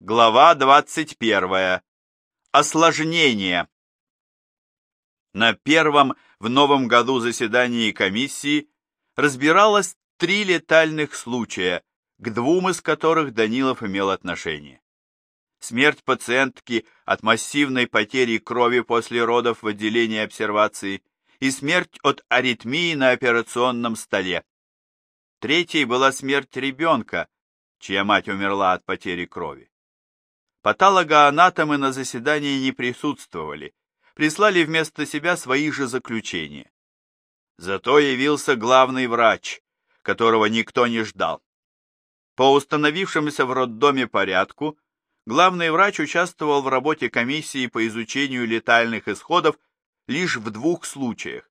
Глава 21. Осложнение. На первом в новом году заседании комиссии разбиралось три летальных случая, к двум из которых Данилов имел отношение. Смерть пациентки от массивной потери крови после родов в отделении обсервации и смерть от аритмии на операционном столе. Третьей была смерть ребенка, чья мать умерла от потери крови. Патологоанатомы на заседании не присутствовали, прислали вместо себя свои же заключения. Зато явился главный врач, которого никто не ждал. По установившемуся в роддоме порядку, главный врач участвовал в работе комиссии по изучению летальных исходов лишь в двух случаях.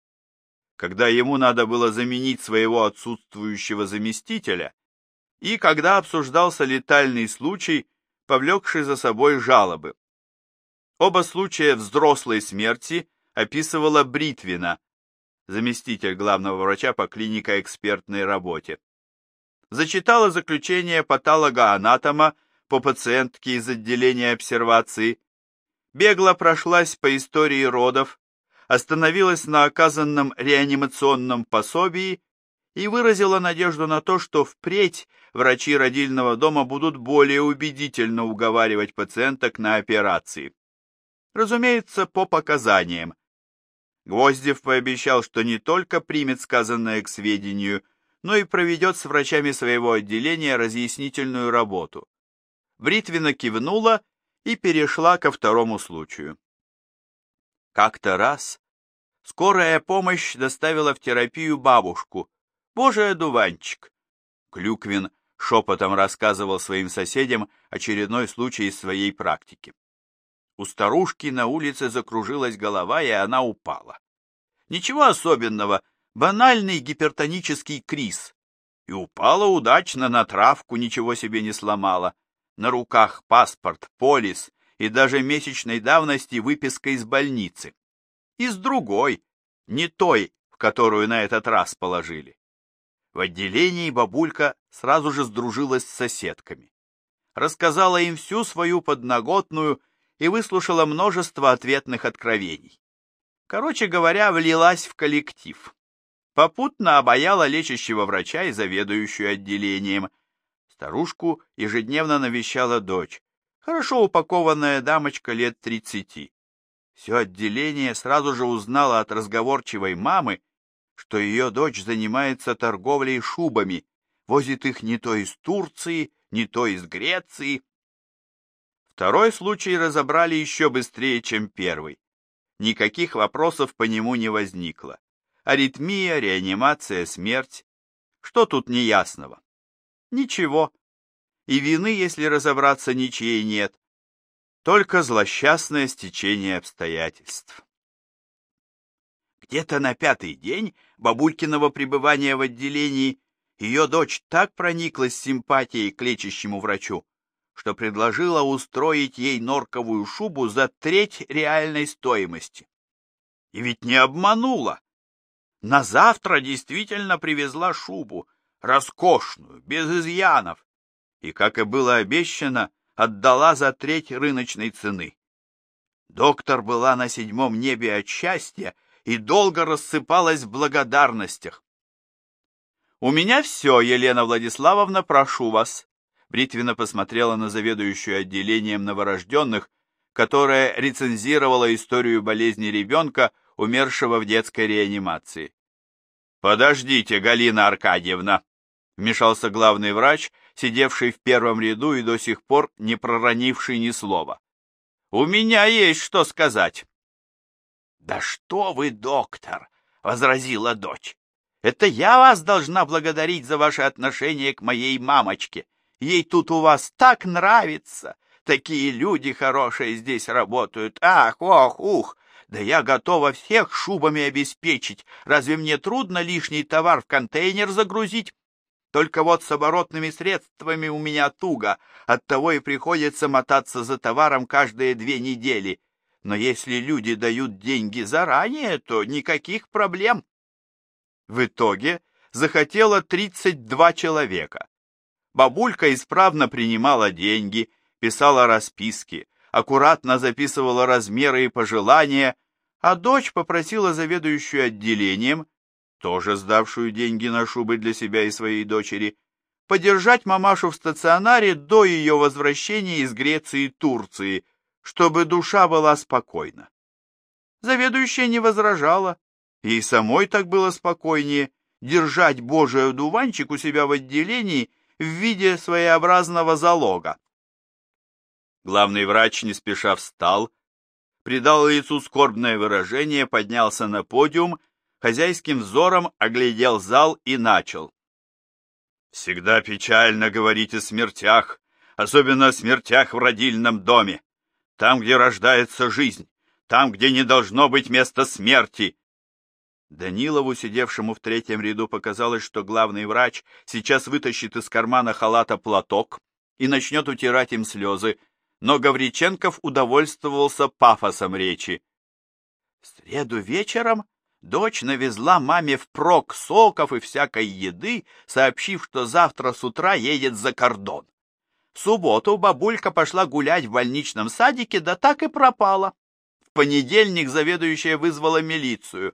Когда ему надо было заменить своего отсутствующего заместителя, и когда обсуждался летальный случай, повлекший за собой жалобы. Оба случая взрослой смерти описывала Бритвина, заместитель главного врача по клинико-экспертной работе. Зачитала заключение патолога-анатома по пациентке из отделения обсервации, бегло прошлась по истории родов, остановилась на оказанном реанимационном пособии и выразила надежду на то, что впредь врачи родильного дома будут более убедительно уговаривать пациенток на операции. Разумеется, по показаниям. Гвоздев пообещал, что не только примет сказанное к сведению, но и проведет с врачами своего отделения разъяснительную работу. Бритвина кивнула и перешла ко второму случаю. Как-то раз скорая помощь доставила в терапию бабушку, Боже, одуванчик! Клюквин шепотом рассказывал своим соседям очередной случай из своей практики. У старушки на улице закружилась голова, и она упала. Ничего особенного, банальный гипертонический криз. И упала удачно на травку, ничего себе не сломала. На руках паспорт, полис и даже месячной давности выписка из больницы. Из другой, не той, в которую на этот раз положили. В отделении бабулька сразу же сдружилась с соседками. Рассказала им всю свою подноготную и выслушала множество ответных откровений. Короче говоря, влилась в коллектив. Попутно обаяла лечащего врача и заведующую отделением. Старушку ежедневно навещала дочь, хорошо упакованная дамочка лет тридцати. Все отделение сразу же узнало от разговорчивой мамы, что ее дочь занимается торговлей шубами, возит их не то из Турции, не то из Греции. Второй случай разобрали еще быстрее, чем первый. Никаких вопросов по нему не возникло. Аритмия, реанимация, смерть. Что тут неясного? Ничего. И вины, если разобраться, ничьей нет. Только злосчастное стечение обстоятельств. Где-то на пятый день бабулькиного пребывания в отделении ее дочь так прониклась симпатией к лечащему врачу, что предложила устроить ей норковую шубу за треть реальной стоимости. И ведь не обманула. На завтра действительно привезла шубу, роскошную, без изъянов, и, как и было обещано, отдала за треть рыночной цены. Доктор была на седьмом небе от счастья и долго рассыпалась в благодарностях. «У меня все, Елена Владиславовна, прошу вас». Бритвина посмотрела на заведующую отделением новорожденных, которая рецензировала историю болезни ребенка, умершего в детской реанимации. «Подождите, Галина Аркадьевна!» — вмешался главный врач, сидевший в первом ряду и до сих пор не проронивший ни слова. «У меня есть что сказать. «Да что вы, доктор!» — возразила дочь. «Это я вас должна благодарить за ваше отношение к моей мамочке. Ей тут у вас так нравится. Такие люди хорошие здесь работают. Ах, ох, ух! Да я готова всех шубами обеспечить. Разве мне трудно лишний товар в контейнер загрузить? Только вот с оборотными средствами у меня туго. Оттого и приходится мотаться за товаром каждые две недели. Но если люди дают деньги заранее, то никаких проблем. В итоге захотело 32 человека. Бабулька исправно принимала деньги, писала расписки, аккуратно записывала размеры и пожелания, а дочь попросила заведующую отделением, тоже сдавшую деньги на шубы для себя и своей дочери, подержать мамашу в стационаре до ее возвращения из Греции и Турции, чтобы душа была спокойна. Заведующая не возражала, ей самой так было спокойнее держать Божий одуванчик у себя в отделении в виде своеобразного залога. Главный врач не спеша встал, придал лицу скорбное выражение, поднялся на подиум, хозяйским взором оглядел зал и начал. Всегда печально говорить о смертях, особенно о смертях в родильном доме. Там, где рождается жизнь, там, где не должно быть места смерти. Данилову, сидевшему в третьем ряду, показалось, что главный врач сейчас вытащит из кармана халата платок и начнет утирать им слезы, но Гавриченков удовольствовался пафосом речи. В среду вечером Дочь навезла маме впрок соков и всякой еды, сообщив, что завтра с утра едет за кордон. В субботу бабулька пошла гулять в больничном садике, да так и пропала. В понедельник заведующая вызвала милицию.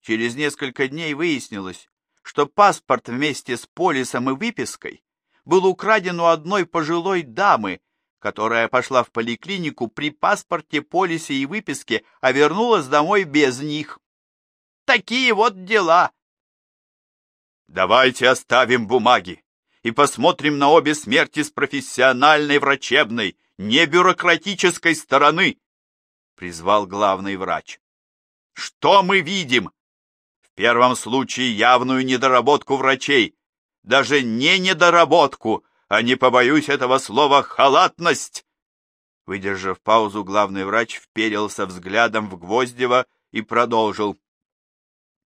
Через несколько дней выяснилось, что паспорт вместе с полисом и выпиской был украден у одной пожилой дамы, которая пошла в поликлинику при паспорте, полисе и выписке, а вернулась домой без них. Такие вот дела. Давайте оставим бумаги и посмотрим на обе смерти с профессиональной врачебной, не бюрократической стороны, призвал главный врач. Что мы видим? В первом случае явную недоработку врачей, даже не недоработку, а не побоюсь этого слова халатность. Выдержав паузу, главный врач вперился взглядом в Гвоздева и продолжил.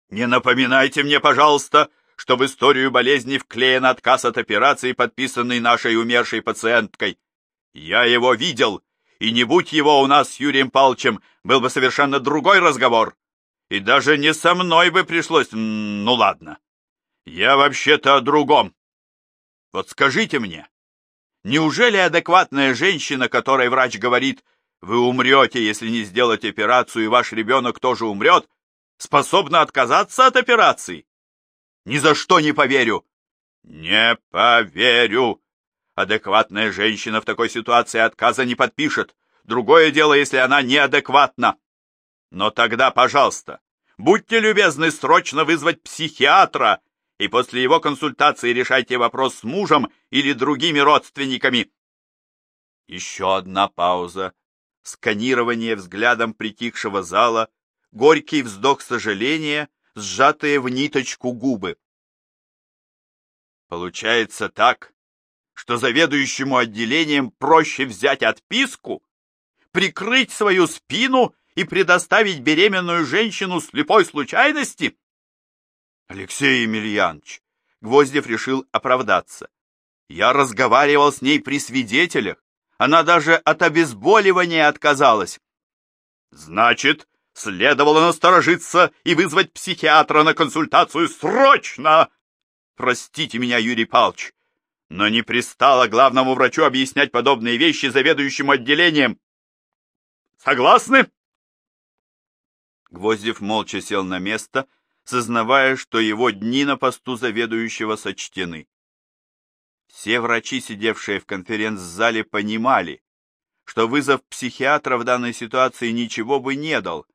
Не напоминайте мне, пожалуйста, что в историю болезни вклеен отказ от операции, подписанный нашей умершей пациенткой. Я его видел, и не будь его у нас с Юрием Палчем, был бы совершенно другой разговор. И даже не со мной бы пришлось... Ну ладно. Я вообще-то о другом. Вот скажите мне, неужели адекватная женщина, которой врач говорит, вы умрете, если не сделать операцию, и ваш ребенок тоже умрет, способна отказаться от операции? Ни за что не поверю. Не поверю. Адекватная женщина в такой ситуации отказа не подпишет. Другое дело, если она неадекватна. Но тогда, пожалуйста, будьте любезны срочно вызвать психиатра и после его консультации решайте вопрос с мужем или другими родственниками. Еще одна пауза. Сканирование взглядом притихшего зала горький вздох сожаления, сжатые в ниточку губы. Получается так, что заведующему отделением проще взять отписку, прикрыть свою спину и предоставить беременную женщину слепой случайности? Алексей Емельянович, Гвоздев решил оправдаться. Я разговаривал с ней при свидетелях. Она даже от обезболивания отказалась. Значит, Следовало насторожиться и вызвать психиатра на консультацию срочно! Простите меня, Юрий Павлович, но не пристало главному врачу объяснять подобные вещи заведующему отделением. Согласны? Гвоздев молча сел на место, сознавая, что его дни на посту заведующего сочтены. Все врачи, сидевшие в конференц-зале, понимали, что вызов психиатра в данной ситуации ничего бы не дал,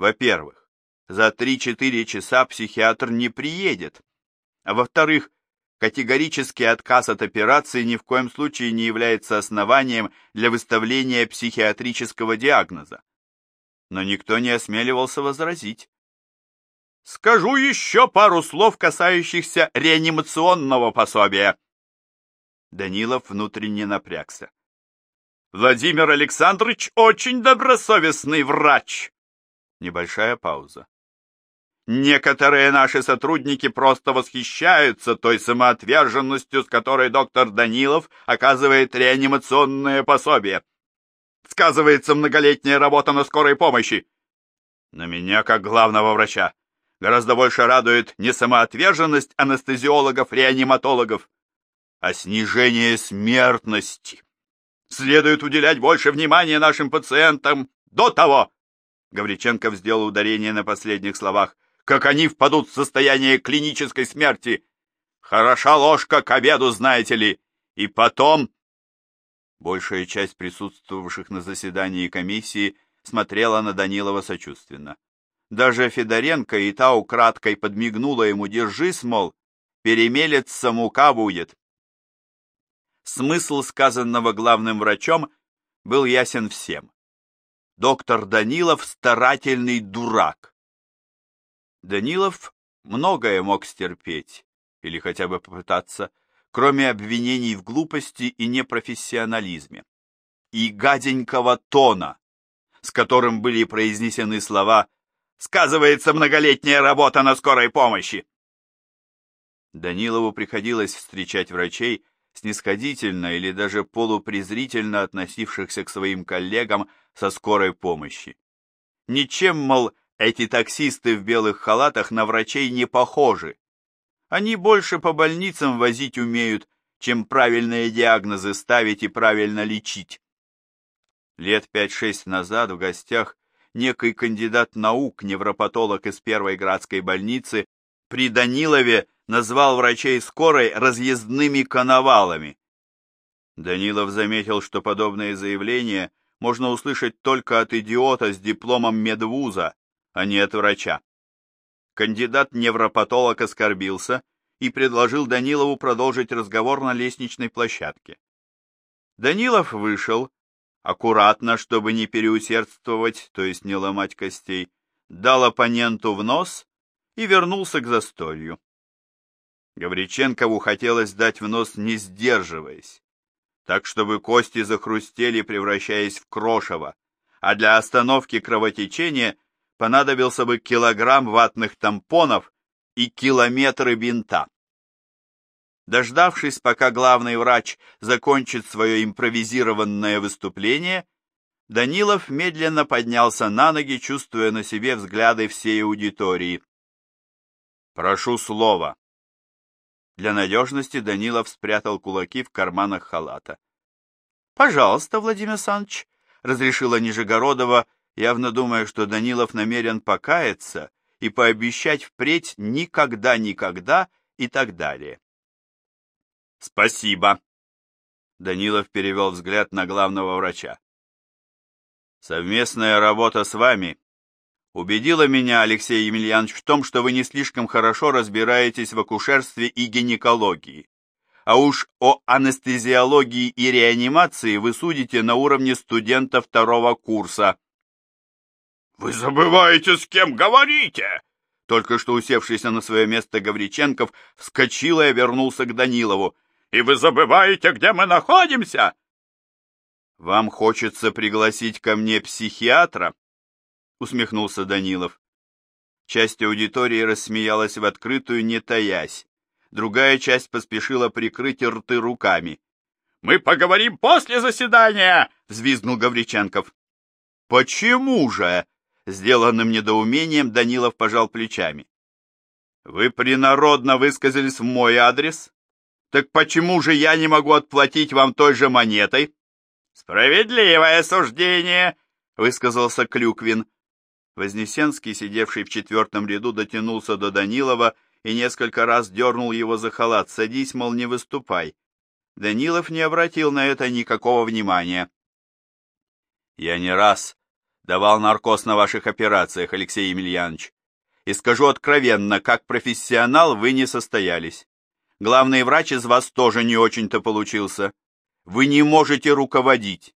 во-первых, за 3-4 часа психиатр не приедет. А во-вторых, категорический отказ от операции ни в коем случае не является основанием для выставления психиатрического диагноза. Но никто не осмеливался возразить. Скажу еще пару слов, касающихся реанимационного пособия. Данилов внутренне напрягся. Владимир Александрович очень добросовестный врач. Небольшая пауза. Некоторые наши сотрудники просто восхищаются той самоотверженностью, с которой доктор Данилов оказывает реанимационное пособие. Сказывается многолетняя работа на скорой помощи. Но меня, как главного врача, гораздо больше радует не самоотверженность анестезиологов-реаниматологов, а снижение смертности. Следует уделять больше внимания нашим пациентам до того, Гавриченков сделал ударение на последних словах, как они впадут в состояние клинической смерти. Хороша ложка к обеду, знаете ли. И потом... Большая часть присутствовавших на заседании комиссии смотрела на Данилова сочувственно. Даже Федоренко и та украдкой подмигнула ему «Держись, мол, перемелец самука будет». Смысл сказанного главным врачом был ясен всем. Доктор Данилов старательный дурак. Данилов многое мог стерпеть, или хотя бы попытаться, кроме обвинений в глупости и непрофессионализме. И гаденького тона, с которым были произнесены слова «Сказывается многолетняя работа на скорой помощи». Данилову приходилось встречать врачей, снисходительно или даже полупрезрительно относившихся к своим коллегам со скорой помощи. Ничем, мол, эти таксисты в белых халатах на врачей не похожи. Они больше по больницам возить умеют, чем правильные диагнозы ставить и правильно лечить. Лет пять-шесть назад в гостях некий кандидат наук, невропатолог из первой градской больницы, при Данилове назвал врачей скорой разъездными коновалами. Данилов заметил, что подобные заявления можно услышать только от идиота с дипломом медвуза, а не от врача. Кандидат-невропатолог оскорбился и предложил Данилову продолжить разговор на лестничной площадке. Данилов вышел, аккуратно, чтобы не переусердствовать, то есть не ломать костей, дал оппоненту в нос и вернулся к застолью. Гавриченкову хотелось дать в нос, не сдерживаясь, так чтобы кости захрустели, превращаясь в крошево, а для остановки кровотечения понадобился бы килограмм ватных тампонов и километры бинта. Дождавшись, пока главный врач закончит свое импровизированное выступление, Данилов медленно поднялся на ноги, чувствуя на себе взгляды всей аудитории. «Прошу слова», для надежности Данилов спрятал кулаки в карманах халата. «Пожалуйста, Владимир Александрович», — разрешила Нижегородова, явно думая, что Данилов намерен покаяться и пообещать впредь никогда-никогда и так далее. «Спасибо», — Данилов перевел взгляд на главного врача. «Совместная работа с вами убедила меня, Алексей Емельянович, в том, что вы не слишком хорошо разбираетесь в акушерстве и гинекологии. А уж о анестезиологии и реанимации вы судите на уровне студента второго курса. «Вы забываете, с кем говорите!» Только что усевшийся на свое место Гавриченков вскочил и обернулся к Данилову. «И вы забываете, где мы находимся?» «Вам хочется пригласить ко мне психиатра?» Усмехнулся Данилов. Часть аудитории рассмеялась в открытую, не таясь. Другая часть поспешила прикрыть рты руками. «Мы поговорим после заседания!» — взвизгнул Гавриченков. «Почему же?» — сделанным недоумением Данилов пожал плечами. «Вы принародно высказались в мой адрес? Так почему же я не могу отплатить вам той же монетой?» «Справедливое суждение!» — высказался Клюквин. Вознесенский, сидевший в четвертом ряду, дотянулся до Данилова и несколько раз дернул его за халат. «Садись, мол, не выступай». Данилов не обратил на это никакого внимания. «Я не раз давал наркоз на ваших операциях, Алексей Емельянович, и скажу откровенно, как профессионал вы не состоялись. Главный врач из вас тоже не очень-то получился. Вы не можете руководить.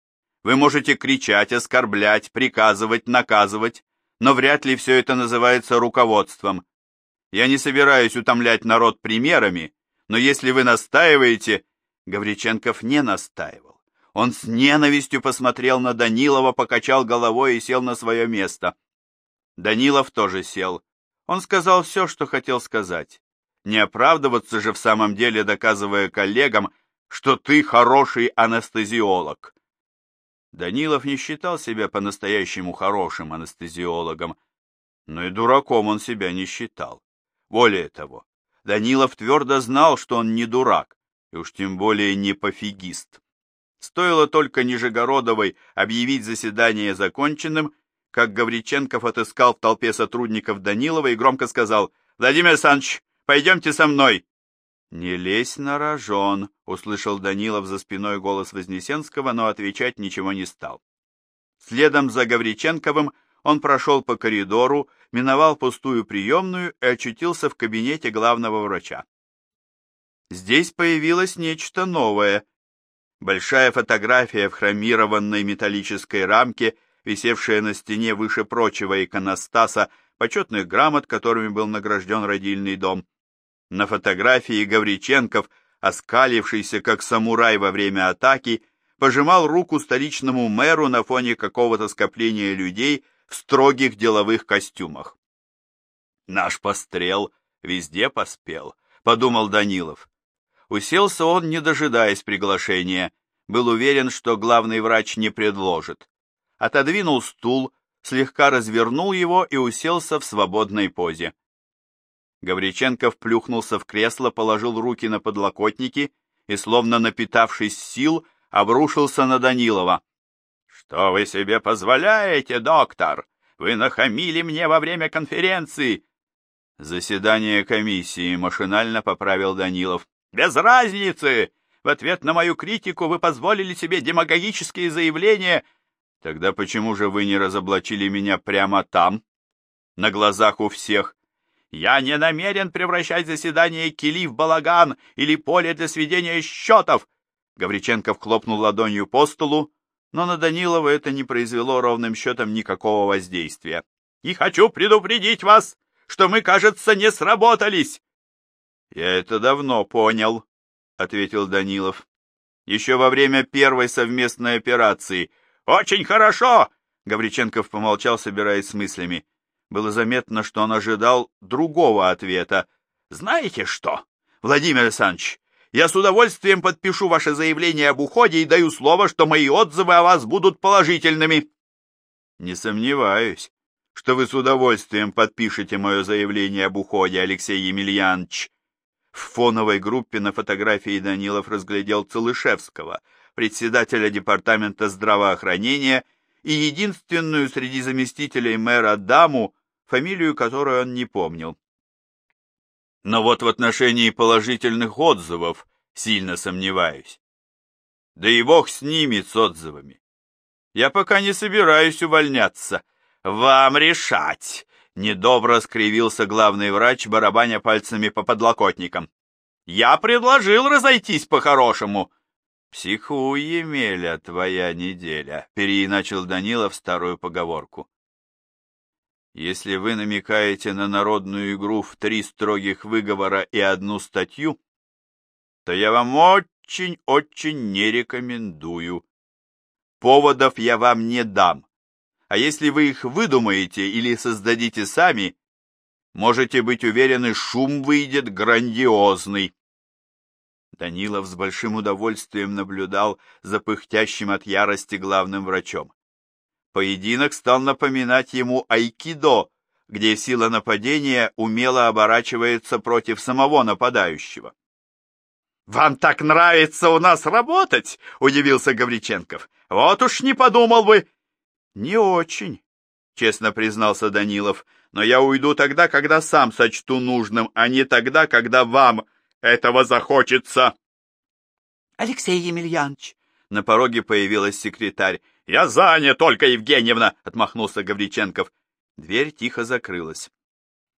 Вы можете кричать, оскорблять, приказывать, наказывать, но вряд ли все это называется руководством. Я не собираюсь утомлять народ примерами, но если вы настаиваете...» Гавриченков не настаивал. Он с ненавистью посмотрел на Данилова, покачал головой и сел на свое место. Данилов тоже сел. Он сказал все, что хотел сказать. Не оправдываться же в самом деле, доказывая коллегам, что ты хороший анестезиолог. Данилов не считал себя по-настоящему хорошим анестезиологом, но и дураком он себя не считал. Более того, Данилов твердо знал, что он не дурак, и уж тем более не пофигист. Стоило только Нижегородовой объявить заседание законченным, как Гавриченков отыскал в толпе сотрудников Данилова и громко сказал «Владимир Александрович, пойдемте со мной!» «Не лезь на рожон», — услышал Данилов за спиной голос Вознесенского, но отвечать ничего не стал. Следом за Гавриченковым он прошел по коридору, миновал пустую приемную и очутился в кабинете главного врача. Здесь появилось нечто новое. Большая фотография в хромированной металлической рамке, висевшая на стене выше прочего иконостаса, почетных грамот, которыми был награжден родильный дом. На фотографии Гавриченков, оскалившийся как самурай во время атаки, пожимал руку столичному мэру на фоне какого-то скопления людей в строгих деловых костюмах. «Наш пострел везде поспел», — подумал Данилов. Уселся он, не дожидаясь приглашения, был уверен, что главный врач не предложит. Отодвинул стул, слегка развернул его и уселся в свободной позе. Гавриченков плюхнулся в кресло, положил руки на подлокотники и, словно напитавшись сил, обрушился на Данилова. «Что вы себе позволяете, доктор? Вы нахамили мне во время конференции!» «Заседание комиссии», — машинально поправил Данилов. «Без разницы! В ответ на мою критику вы позволили себе демагогические заявления. Тогда почему же вы не разоблачили меня прямо там, на глазах у всех? Я не намерен превращать заседание Кили в балаган или поле для сведения счетов. Гавриченков хлопнул ладонью по столу, но на Данилова это не произвело ровным счетом никакого воздействия. «И хочу предупредить вас, что мы, кажется, не сработались!» «Я это давно понял», — ответил Данилов. «Еще во время первой совместной операции». «Очень хорошо!» — Гавриченков помолчал, собираясь с мыслями. Было заметно, что он ожидал другого ответа. «Знаете что, Владимир Александрович, я с удовольствием подпишу ваше заявление об уходе и даю слово, что мои отзывы о вас будут положительными». «Не сомневаюсь, что вы с удовольствием подпишете мое заявление об уходе, Алексей Емельянович». В фоновой группе на фотографии Данилов разглядел Целышевского, председателя департамента здравоохранения и единственную среди заместителей мэра даму, фамилию которой он не помнил. Но вот в отношении положительных отзывов сильно сомневаюсь. Да и бог с ними, с отзывами. Я пока не собираюсь увольняться. Вам решать, недобро скривился главный врач, барабаня пальцами по подлокотникам. Я предложил разойтись по-хорошему. Психуй, Емеля, твоя неделя, переиначил Данилов старую поговорку. Если вы намекаете на народную игру в три строгих выговора и одну статью, то я вам очень-очень не рекомендую. Поводов я вам не дам. А если вы их выдумаете или создадите сами, можете быть уверены, шум выйдет грандиозный. Данилов с большим удовольствием наблюдал за пыхтящим от ярости главным врачом. Поединок стал напоминать ему айкидо, где сила нападения умело оборачивается против самого нападающего. «Вам так нравится у нас работать?» — удивился Гавриченков. «Вот уж не подумал бы!» «Не очень», — честно признался Данилов. «Но я уйду тогда, когда сам сочту нужным, а не тогда, когда вам этого захочется». «Алексей Емельянович!» На пороге появилась секретарь. «Я занят, Ольга Евгеньевна!» — отмахнулся Гавриченков. Дверь тихо закрылась.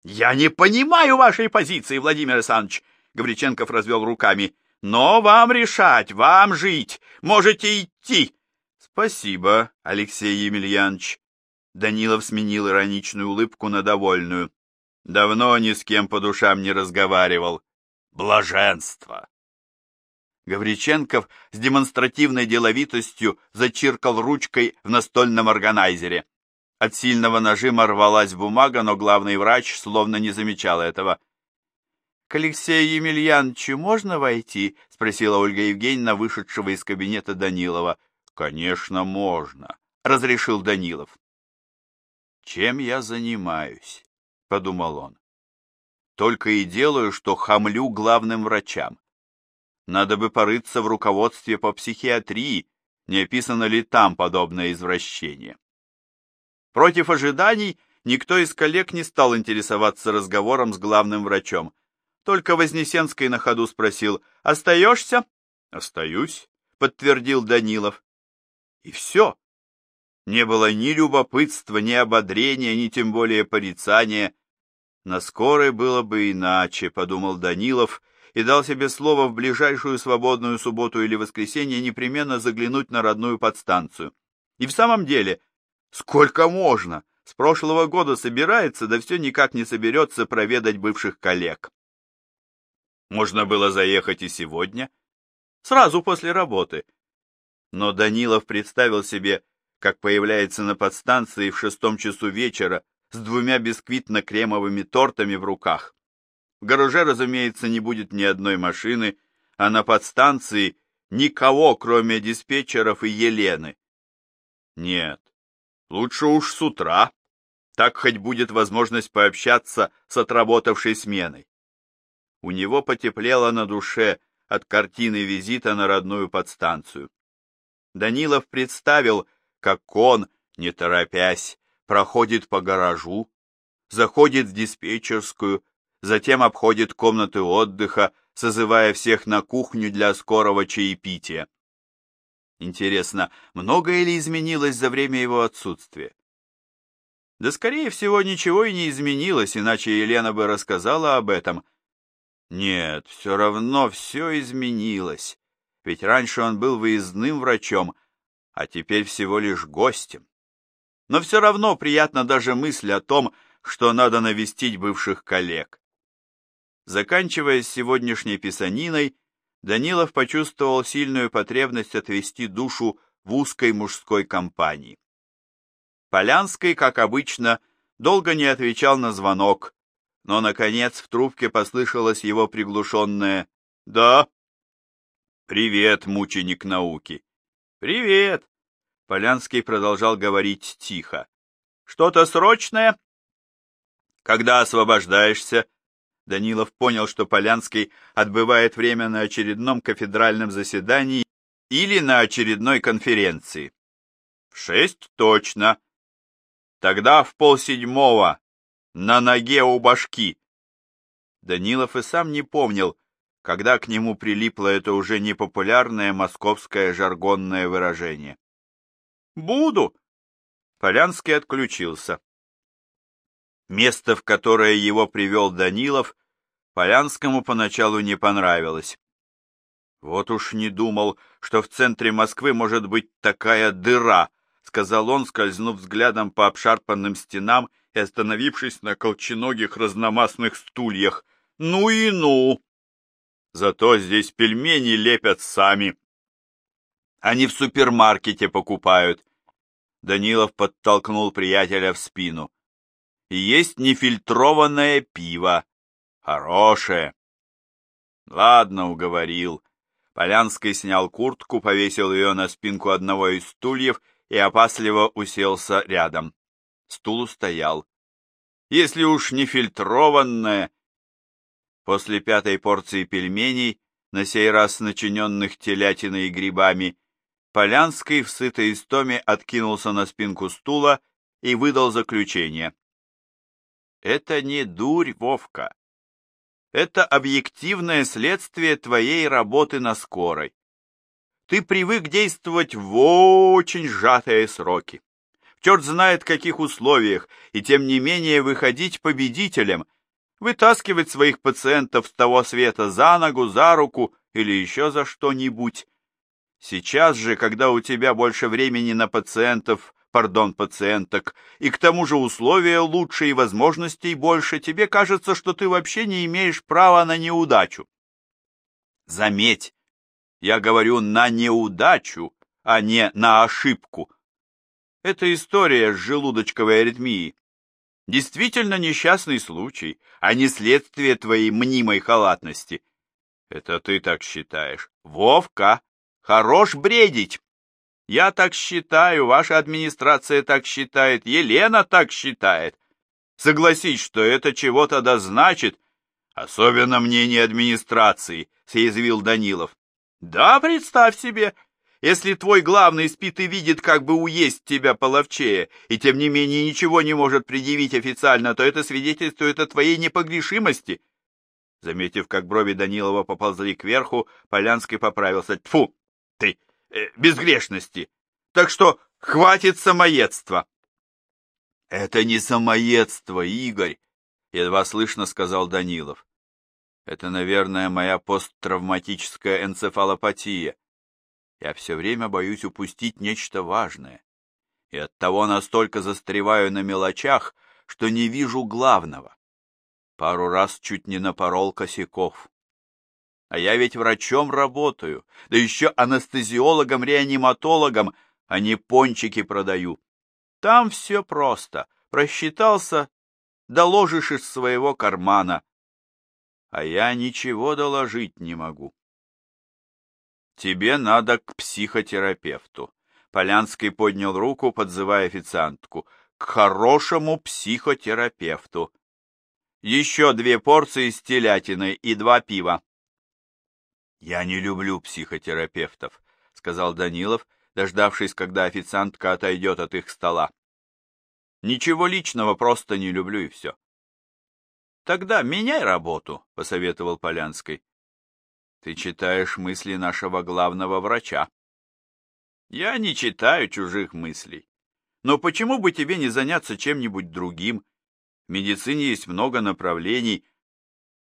«Я не понимаю вашей позиции, Владимир Александрович!» Гавриченков развел руками. «Но вам решать, вам жить. Можете идти!» «Спасибо, Алексей Емельянович!» Данилов сменил ироничную улыбку на довольную. «Давно ни с кем по душам не разговаривал. Блаженство!» Гавриченков с демонстративной деловитостью зачиркал ручкой в настольном органайзере. От сильного нажима рвалась бумага, но главный врач словно не замечал этого. — К Алексею Емельяновичу можно войти? — спросила Ольга Евгеньевна, вышедшего из кабинета Данилова. — Конечно, можно, — разрешил Данилов. — Чем я занимаюсь? — подумал он. — Только и делаю, что хамлю главным врачам. Надо бы порыться в руководстве по психиатрии, не описано ли там подобное извращение. Против ожиданий никто из коллег не стал интересоваться разговором с главным врачом. Только Вознесенский на ходу спросил «Остаешься?» «Остаюсь», — подтвердил Данилов. И все. Не было ни любопытства, ни ободрения, ни тем более порицания. На скорой было бы иначе, подумал Данилов, и дал себе слово в ближайшую свободную субботу или воскресенье непременно заглянуть на родную подстанцию. И в самом деле, сколько можно? С прошлого года собирается, да все никак не соберется проведать бывших коллег. Можно было заехать и сегодня, сразу после работы. Но Данилов представил себе, как появляется на подстанции в шестом часу вечера с двумя бисквитно-кремовыми тортами в руках. В гараже, разумеется, не будет ни одной машины, а на подстанции никого, кроме диспетчеров и Елены. Нет, лучше уж с утра. Так хоть будет возможность пообщаться с отработавшей сменой. У него потеплело на душе от картины визита на родную подстанцию. Данилов представил, как он, не торопясь, проходит по гаражу, заходит в диспетчерскую, затем обходит комнаты отдыха, созывая всех на кухню для скорого чаепития. Интересно, многое ли изменилось за время его отсутствия? Да, скорее всего, ничего и не изменилось, иначе Елена бы рассказала об этом. Нет, все равно все изменилось, ведь раньше он был выездным врачом, а теперь всего лишь гостем. Но все равно приятно даже мысль о том, что надо навестить бывших коллег. Заканчивая сегодняшней писаниной, Данилов почувствовал сильную потребность отвести душу в узкой мужской компании. Полянский, как обычно, долго не отвечал на звонок, но, наконец, в трубке послышалось его приглушенное «Да». «Привет, мученик науки». «Привет». Полянский продолжал говорить тихо. «Что-то срочное?» «Когда освобождаешься?» Данилов понял, что Полянский отбывает время на очередном кафедральном заседании или на очередной конференции. В шесть точно. Тогда в полседьмого, на ноге у башки. Данилов и сам не помнил, когда к нему прилипло это уже непопулярное московское жаргонное выражение. «Буду!» Полянский отключился. Место, в которое его привел Данилов, Полянскому поначалу не понравилось. «Вот уж не думал, что в центре Москвы может быть такая дыра», сказал он, скользнув взглядом по обшарпанным стенам и остановившись на колченогих разномастных стульях. «Ну и ну! Зато здесь пельмени лепят сами. Они в супермаркете покупают». Данилов подтолкнул приятеля в спину есть нефильтрованное пиво. Хорошее. Ладно, уговорил. Полянский снял куртку, повесил ее на спинку одного из стульев и опасливо уселся рядом. Стул стоял. Если уж не фильтрованное... После пятой порции пельменей, на сей раз начиненных телятиной и грибами, Полянский в сытой истоме откинулся на спинку стула и выдал заключение. Это не дурь, Вовка. Это объективное следствие твоей работы на скорой. Ты привык действовать в очень сжатые сроки. Черт знает, в каких условиях, и тем не менее выходить победителем, вытаскивать своих пациентов с того света за ногу, за руку или еще за что-нибудь. Сейчас же, когда у тебя больше времени на пациентов, пардон, пациенток, и к тому же условия лучше и возможностей больше, тебе кажется, что ты вообще не имеешь права на неудачу. Заметь, я говорю на неудачу, а не на ошибку. Это история с желудочковой аритмией. Действительно несчастный случай, а не следствие твоей мнимой халатности. Это ты так считаешь. Вовка, хорош бредить. Я так считаю, ваша администрация так считает, Елена так считает. Согласись, что это чего-то да значит, особенно мнение администрации, съязвил Данилов. Да, представь себе, если твой главный спит и видит, как бы уесть тебя половчее, и тем не менее ничего не может предъявить официально, то это свидетельствует о твоей непогрешимости. Заметив, как брови Данилова поползли кверху, Полянский поправился. Тфу, ты, э, безгрешности. Так что хватит самоедства. Это не самоедство, Игорь, едва слышно сказал Данилов. Это, наверное, моя посттравматическая энцефалопатия. Я все время боюсь упустить нечто важное. И оттого настолько застреваю на мелочах, что не вижу главного. Пару раз чуть не напорол косяков. А я ведь врачом работаю, да еще анестезиологом-реаниматологом, а не пончики продаю. Там все просто. Просчитался, доложишь из своего кармана. А я ничего доложить не могу. «Тебе надо к психотерапевту». Полянский поднял руку, подзывая официантку. «К хорошему психотерапевту. Еще две порции с телятиной и два пива». «Я не люблю психотерапевтов», — сказал Данилов, дождавшись, когда официантка отойдет от их стола. «Ничего личного, просто не люблю и все». «Тогда меняй работу», — посоветовал Полянский. Ты читаешь мысли нашего главного врача. Я не читаю чужих мыслей. Но почему бы тебе не заняться чем-нибудь другим? В медицине есть много направлений.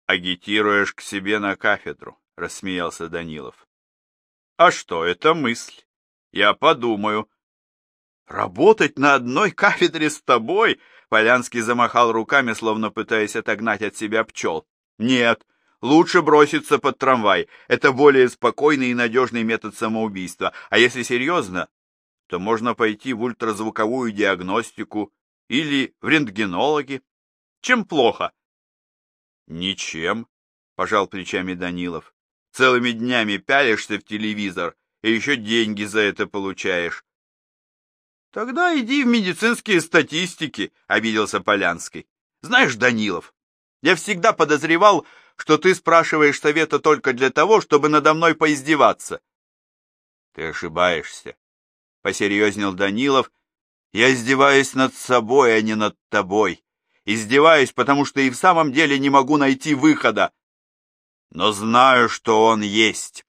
Агитируешь к себе на кафедру, рассмеялся Данилов. А что, это мысль. Я подумаю. Работать на одной кафедре с тобой? Полянский замахал руками, словно пытаясь отогнать от себя пчел. Нет, лучше броситься под трамвай. Это более спокойный и надежный метод самоубийства. А если серьезно, то можно пойти в ультразвуковую диагностику или в рентгенологи. Чем плохо? Ничем, пожал плечами Данилов. Целыми днями пялишься в телевизор и еще деньги за это получаешь. Тогда иди в медицинские статистики, обиделся Полянский. Знаешь, Данилов, я всегда подозревал, что ты спрашиваешь совета только для того, чтобы надо мной поиздеваться. Ты ошибаешься, — посерьезнел Данилов. Я издеваюсь над собой, а не над тобой. Издеваюсь, потому что и в самом деле не могу найти выхода. Но знаю, что он есть.